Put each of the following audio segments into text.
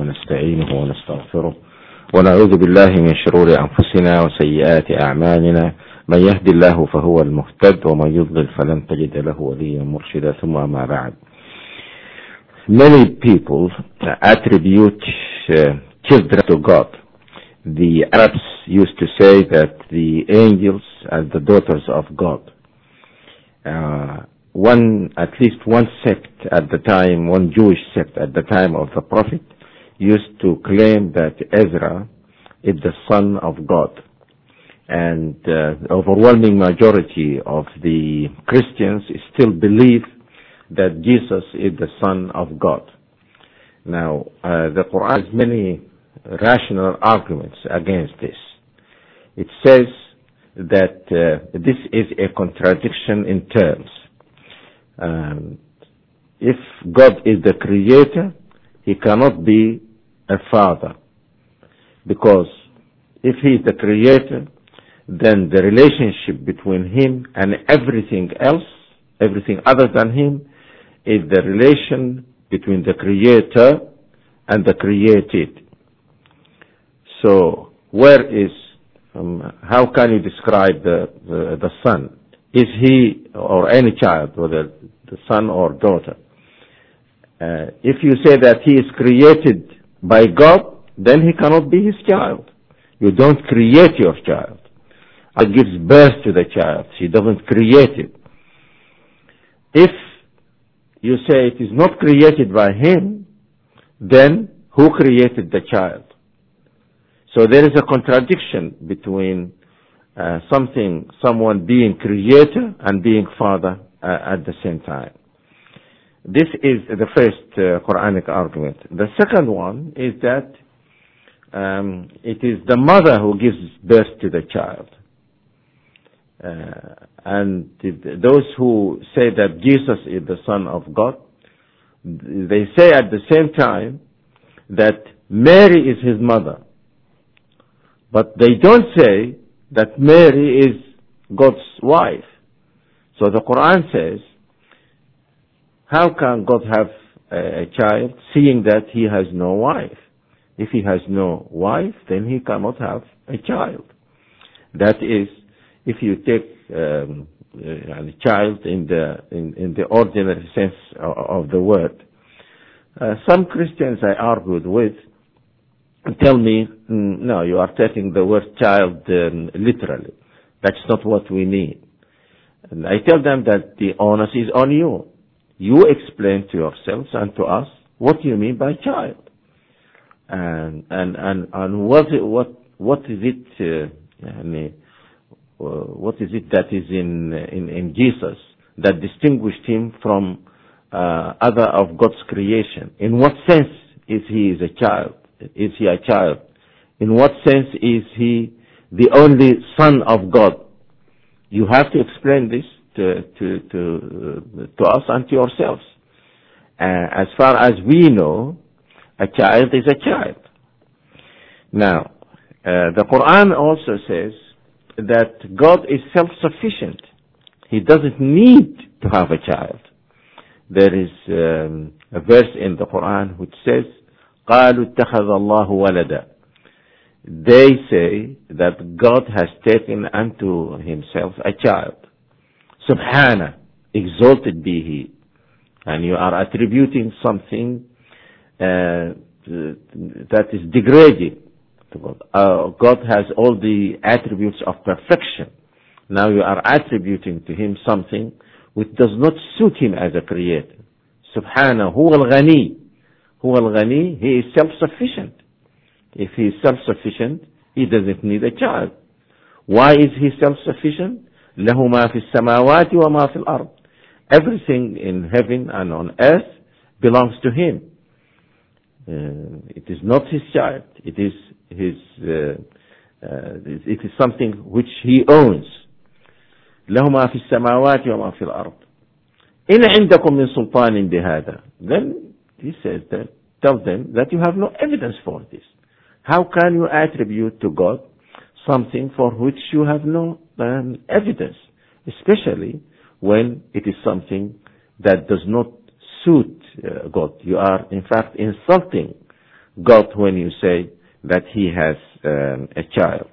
ونستعينه ونستغفره ونعوذ بالله من شرور أنفسنا وسيئات أعمالنا من يهد الله فهو المهتد ومن يضلل فلن تجد له وليا مرشدا ثم ما بعد Many people attribute uh, children to God. The Arabs used to say that the angels are the daughters of God. Uh, one, at least one sect at the time, one Jewish sect at the time of the Prophet used to claim that Ezra is the son of God. And uh, the overwhelming majority of the Christians still believe that Jesus is the son of God. Now, uh, the Quran has many rational arguments against this. It says that uh, this is a contradiction in terms. Um, if God is the creator, he cannot be a father. Because if he is the creator, then the relationship between him and everything else, everything other than him, is the relation between the creator and the created. So, where is, um, how can you describe the, the, the son? Is he, or any child, whether the son or daughter, uh, if you say that he is created by God, then he cannot be his child. You don't create your child. God gives birth to the child. He doesn't create it. If you say it is not created by him, then who created the child? So there is a contradiction between uh, something, someone being creator and being father uh, at the same time. This is the first uh, Quranic argument. The second one is that um, it is the mother who gives birth to the child. Uh, and those who say that Jesus is the Son of God, they say at the same time that Mary is his mother. But they don't say that Mary is God's wife. So the Quran says, how can God have a child seeing that he has no wife? If he has no wife, then he cannot have a child. That is, if you take um, a child in the in, in the ordinary sense of, the word, uh, some Christians I argued with tell me, mm, no, you are taking the word child um, literally. That's not what we need. And I tell them that the onus is on you. You explain to yourselves and to us what you mean by child. And, and, and, and what, what, what is it, uh, uh, what is it that is in, in, in Jesus that distinguished him from uh, other of God's creation? In what sense is he is a child? Is he a child? In what sense is he the only son of God? You have to explain this to, to, to, to us and to yourselves. Uh, as far as we know, a child is a child. Now, uh, the Quran also says that God is self-sufficient. He doesn't need to have a child. There is um, a verse in the Quran which says, قالوا اتخذ الله ولدا. They say that God has taken unto himself a child. Subhana, exalted be he. And you are attributing something uh, that is degrading to God. Uh, God has all the attributes of perfection. Now you are attributing to him something which does not suit him as a creator. Subhanahu huwa al-ghani. Huwa al-ghani, he is self-sufficient. If he is self-sufficient, he doesn't need a child. Why is he self-sufficient? له ما في السماوات وما في الأرض. Everything in heaven and on earth belongs to him. Uh, it is not his child. It is his. Uh, uh, it is something which he owns. له ما في السماوات وما في الأرض. إن عندكم من سلطان بهذا. Then he says that tell them that you have no evidence for this. How can you attribute to God something for which you have no um, evidence, especially when it is something that does not suit uh, God. You are, in fact, insulting God when you say that he has um, a child.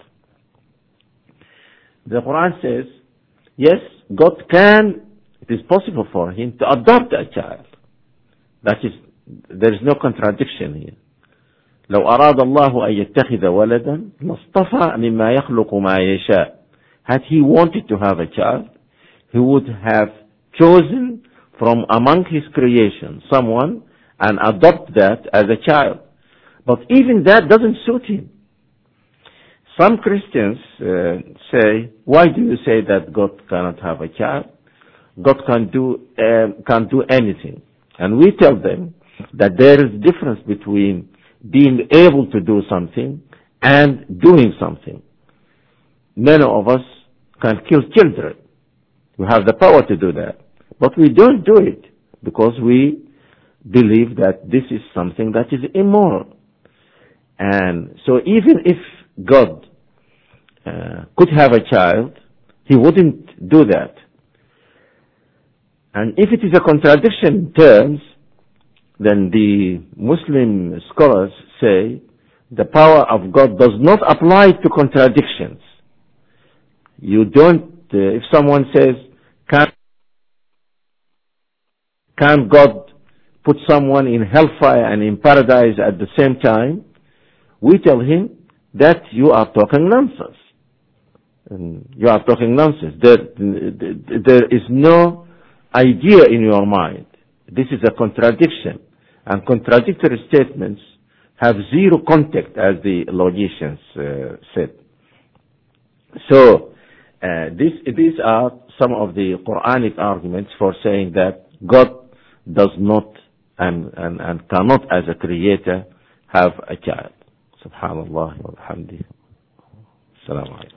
The Quran says, yes, God can, it is possible for him to adopt a child. That is, there is no contradiction here. لو أراد الله أن يتخذ ولدا لاصطفى مما يخلق ما يشاء. Had he wanted to have a child, he would have chosen from among his creation someone and adopt that as a child. But even that doesn't suit him. Some Christians uh, say, why do you say that God cannot have a child? God can do, uh, can do anything. And we tell them that there is difference between being able to do something and doing something. Many of us can kill children. We have the power to do that. But we don't do it because we believe that this is something that is immoral. And so even if God uh, could have a child, he wouldn't do that. And if it is a contradiction in terms, then the Muslim scholars say the power of God does not apply to contradictions. You don't, uh, if someone says, can, can God put someone in hellfire and in paradise at the same time? We tell him that you are talking nonsense. And you are talking nonsense. There, there is no idea in your mind. This is a contradiction. And contradictory statements have zero contact, as the logicians uh, said. So, uh, this, these are some of the Quranic arguments for saying that God does not and, and, and cannot, as a creator, have a child. Subhanallah wa bihamdih. Assalamu alaikum.